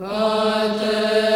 Cată